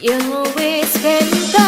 You always can go.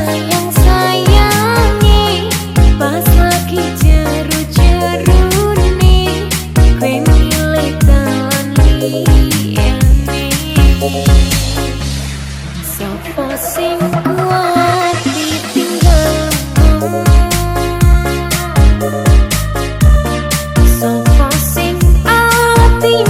Sofa sing kuat ditinggal Sofa sing hati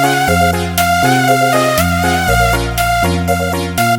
Thank you.